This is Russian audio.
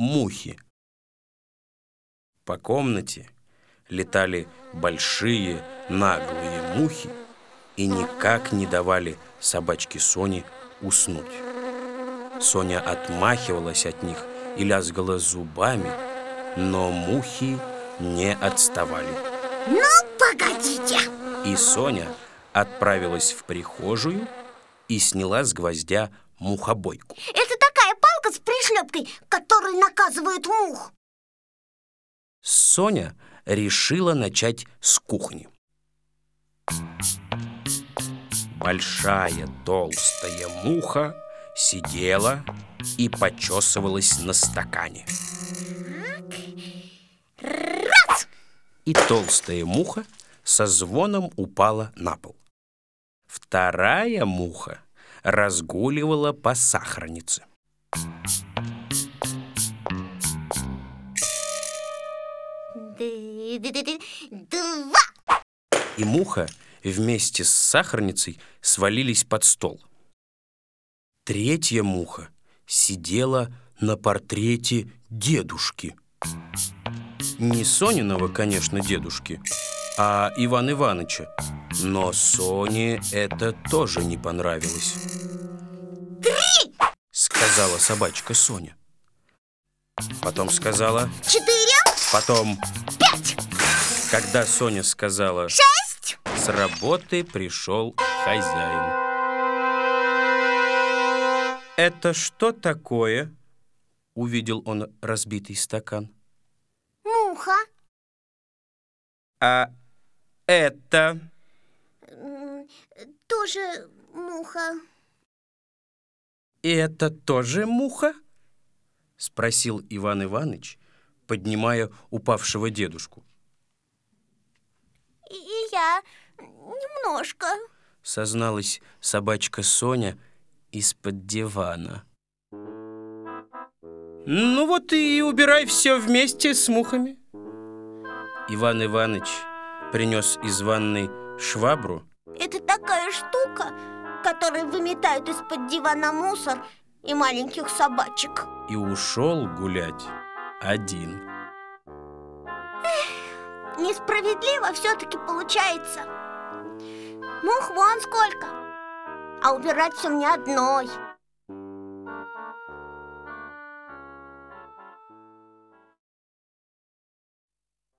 мухи. По комнате летали большие наглые мухи и никак не давали собачке Соне уснуть. Соня отмахивалась от них и лязгала зубами, но мухи не отставали. Ну, погодите! И Соня отправилась в прихожую и сняла с гвоздя мухобойку. Это такая палка с пришлепкой, которой наказывают мух. Соня решила начать с кухни. Большая толстая муха сидела и почесывалась на стакане. Раз! И толстая муха со звоном упала на пол. Вторая муха разгуливала по сахарнице. Два! И муха вместе с сахарницей свалились под стол. Третья муха сидела на портрете дедушки. Не Сониного, конечно, дедушки, а Иван Ивановича. Но Соне это тоже не понравилось. Три! Сказала собачка Соня. Потом сказала, Четыре! Потом, Пять! когда Соня сказала, Шесть! с работы пришел хозяин. «Это что такое?» Увидел он разбитый стакан. Муха. «А это?» Тоже муха. «И это тоже муха?» Спросил Иван Иванович, поднимая упавшего дедушку. И я немножко. Созналась собачка Соня из-под дивана. «Ну вот и убирай все вместе с мухами». Иван Иванович принес из ванной швабру Это такая штука, которой выметают из-под дивана мусор и маленьких собачек. и ушел гулять один. Несправедливо все-таки получается. Мух вон сколько, а убирать все мне одной.